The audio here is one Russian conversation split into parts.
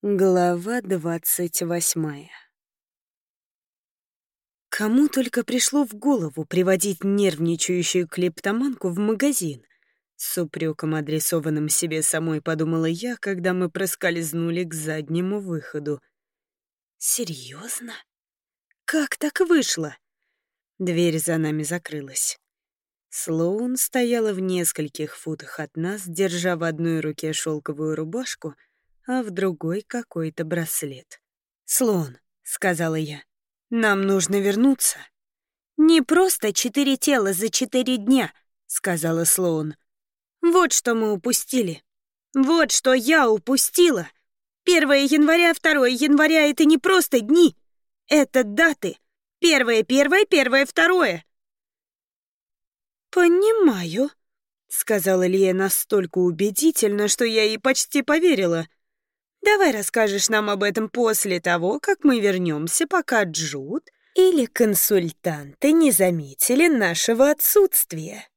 Глава двадцать восьмая. Кому только пришло в голову приводить нервничающую клептоманку в магазин? С упреком, адресованным себе самой, подумала я, когда мы проскользнули к заднему выходу. Серьезно? Как так вышло? Дверь за нами закрылась. Слоун стояла в нескольких футах от нас, держа в одной руке шелковую рубашку — а в другой какой-то браслет. «Слон», — сказала я, — «нам нужно вернуться». «Не просто четыре тела за четыре дня», — сказала Слоун. «Вот что мы упустили. Вот что я упустила. 1 января, 2 января — это не просто дни. Это даты. Первое, первое, первое, второе». «Понимаю», — сказала Лия настолько убедительно, что я ей почти поверила. Давай расскажешь нам об этом после того, как мы вернемся, пока Джуд или консультанты не заметили нашего отсутствия.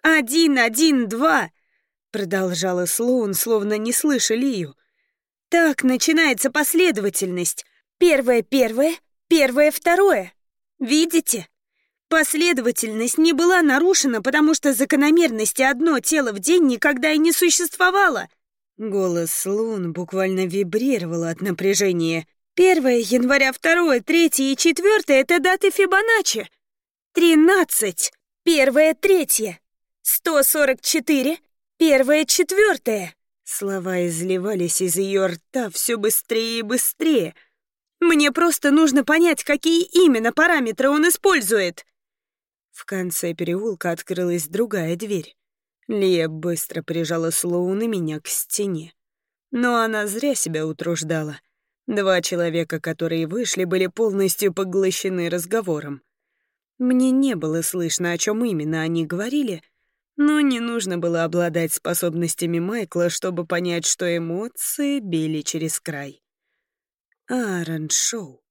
«Один, один, два!» — продолжала Слоун, словно не слыша Лию. «Так начинается последовательность. Первое, первое, первое, второе. Видите? Последовательность не была нарушена, потому что закономерности одно тело в день никогда и не существовало». Голос Лун буквально вибрировал от напряжения. Первое января, второе, третье и четвертое — это даты Фибоначчи. Тринадцать. Первое, третье. Сто сорок четыре. Первое, четвертое. Слова изливались из ее рта все быстрее и быстрее. Мне просто нужно понять, какие именно параметры он использует. В конце переулка открылась другая дверь. Лия быстро прижала Слоун и меня к стене. Но она зря себя утруждала. Два человека, которые вышли, были полностью поглощены разговором. Мне не было слышно, о чем именно они говорили, но не нужно было обладать способностями Майкла, чтобы понять, что эмоции били через край. Аарон Шоу.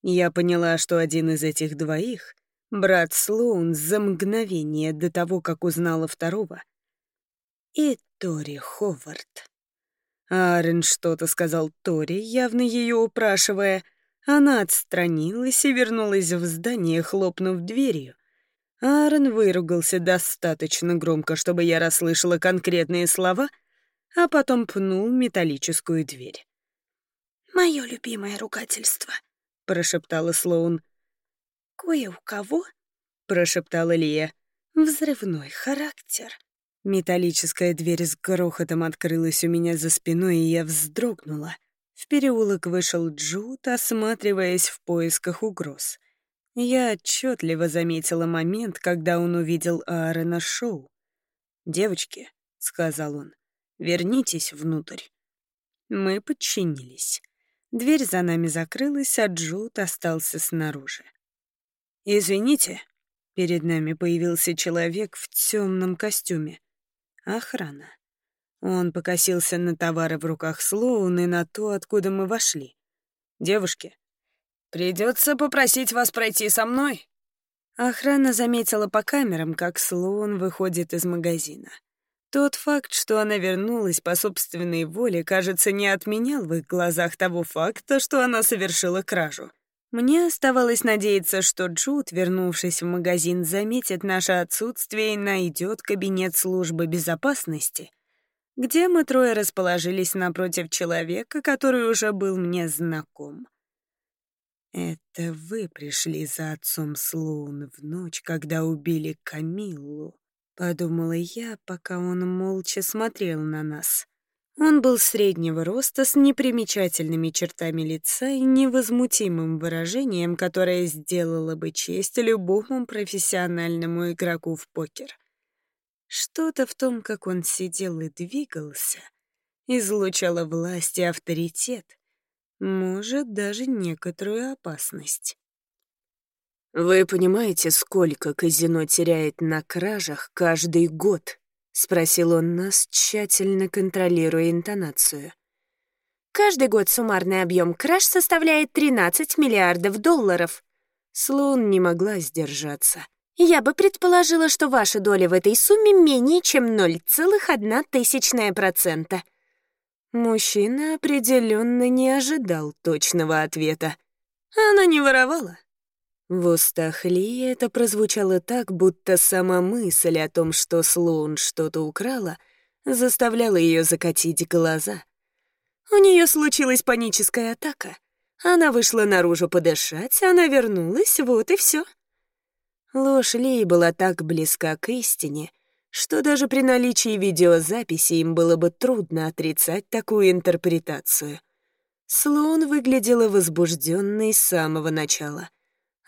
Я поняла, что один из этих двоих брат Слоун за мгновение до того, как узнала второго, и Тори Ховард. Аарон что-то сказал Тори, явно ее упрашивая. Она отстранилась и вернулась в здание, хлопнув дверью. Аарон выругался достаточно громко, чтобы я расслышала конкретные слова, а потом пнул металлическую дверь. «Мое любимое ругательство», — прошептала Слоун. «Кое у кого?» — прошептала Лия. «Взрывной характер». Металлическая дверь с грохотом открылась у меня за спиной, и я вздрогнула. В переулок вышел Джуд, осматриваясь в поисках угроз. Я отчетливо заметила момент, когда он увидел Аарона Шоу. «Девочки», — сказал он, — «вернитесь внутрь». Мы подчинились. Дверь за нами закрылась, а Джуд остался снаружи. «Извините», — перед нами появился человек в темном костюме. Охрана. Он покосился на товары в руках Слоун и на то, откуда мы вошли. «Девушки, придется попросить вас пройти со мной». Охрана заметила по камерам, как Слоун выходит из магазина. Тот факт, что она вернулась по собственной воле, кажется, не отменял в их глазах того факта, что она совершила кражу. Мне оставалось надеяться, что Джуд, вернувшись в магазин, заметит наше отсутствие и найдет кабинет службы безопасности, где мы трое расположились напротив человека, который уже был мне знаком. «Это вы пришли за отцом Слоун в ночь, когда убили Камиллу», — подумала я, пока он молча смотрел на нас. Он был среднего роста с непримечательными чертами лица и невозмутимым выражением, которое сделало бы честь любому профессиональному игроку в покер. Что-то в том, как он сидел и двигался, излучало власть и авторитет, может, даже некоторую опасность. «Вы понимаете, сколько казино теряет на кражах каждый год?» — спросил он нас, тщательно контролируя интонацию. «Каждый год суммарный объем краж составляет 13 миллиардов долларов». Слоун не могла сдержаться. «Я бы предположила, что ваша доля в этой сумме менее чем 0,1 тысячная процента». Мужчина определенно не ожидал точного ответа. Она не воровала. В устах Ли это прозвучало так, будто сама мысль о том, что Слоун что-то украла, заставляла ее закатить глаза. У нее случилась паническая атака. Она вышла наружу подышать, она вернулась, вот и все. Ложь Ли была так близка к истине, что даже при наличии видеозаписи им было бы трудно отрицать такую интерпретацию. Слоун выглядела возбужденной с самого начала.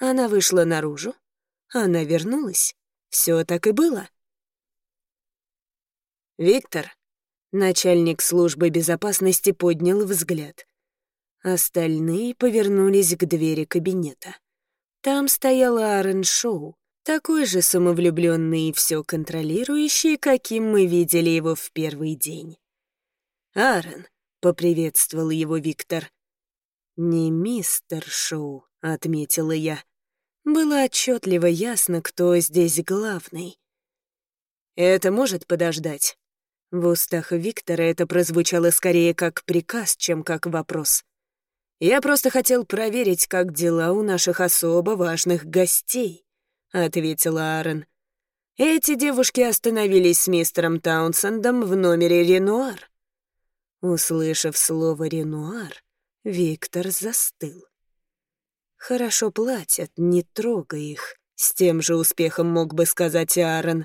Она вышла наружу, она вернулась. Все так и было. «Виктор», — начальник службы безопасности поднял взгляд. Остальные повернулись к двери кабинета. Там стояла Аарон Шоу, такой же самовлюбленный и все контролирующий, каким мы видели его в первый день. «Аарон», — поприветствовал его Виктор. «Не мистер Шоу», — отметила я. Было отчетливо ясно, кто здесь главный. «Это может подождать?» В устах Виктора это прозвучало скорее как приказ, чем как вопрос. «Я просто хотел проверить, как дела у наших особо важных гостей», — ответила Аарон. «Эти девушки остановились с мистером Таунсендом в номере «Ренуар». Услышав слово «Ренуар», Виктор застыл. «Хорошо платят, не трогай их», — с тем же успехом мог бы сказать Аарон.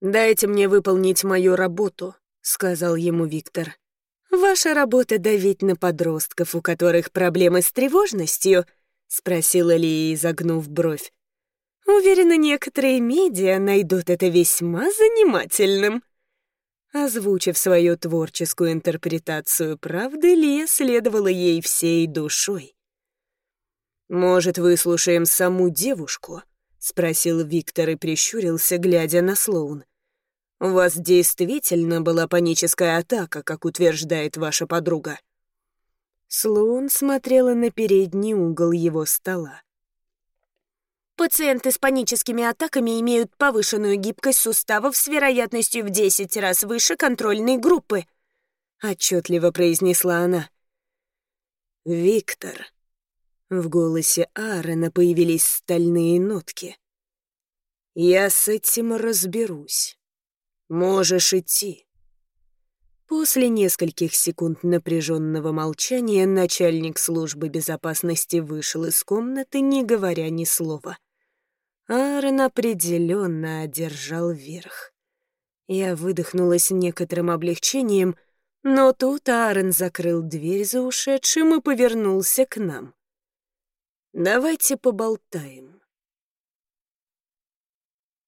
«Дайте мне выполнить мою работу», — сказал ему Виктор. «Ваша работа — давить на подростков, у которых проблемы с тревожностью?» — спросила Лия, изогнув бровь. «Уверена, некоторые медиа найдут это весьма занимательным». Озвучив свою творческую интерпретацию правды, Лия следовала ей всей душой. «Может, выслушаем саму девушку?» — спросил Виктор и прищурился, глядя на Слоун. У вас действительно была паническая атака, как утверждает ваша подруга?» Слоун смотрела на передний угол его стола. Пациенты с паническими атаками имеют повышенную гибкость суставов с вероятностью в 10 раз выше контрольной группы, отчетливо произнесла она. Виктор. В голосе Аарона появились стальные нотки. Я с этим разберусь. Можешь идти». После нескольких секунд напряженного молчания начальник службы безопасности вышел из комнаты, не говоря ни слова. Аарон определенно одержал верх. Я выдохнула с некоторым облегчением, но тут Аарон закрыл дверь за ушедшим и повернулся к нам. «Давайте поболтаем».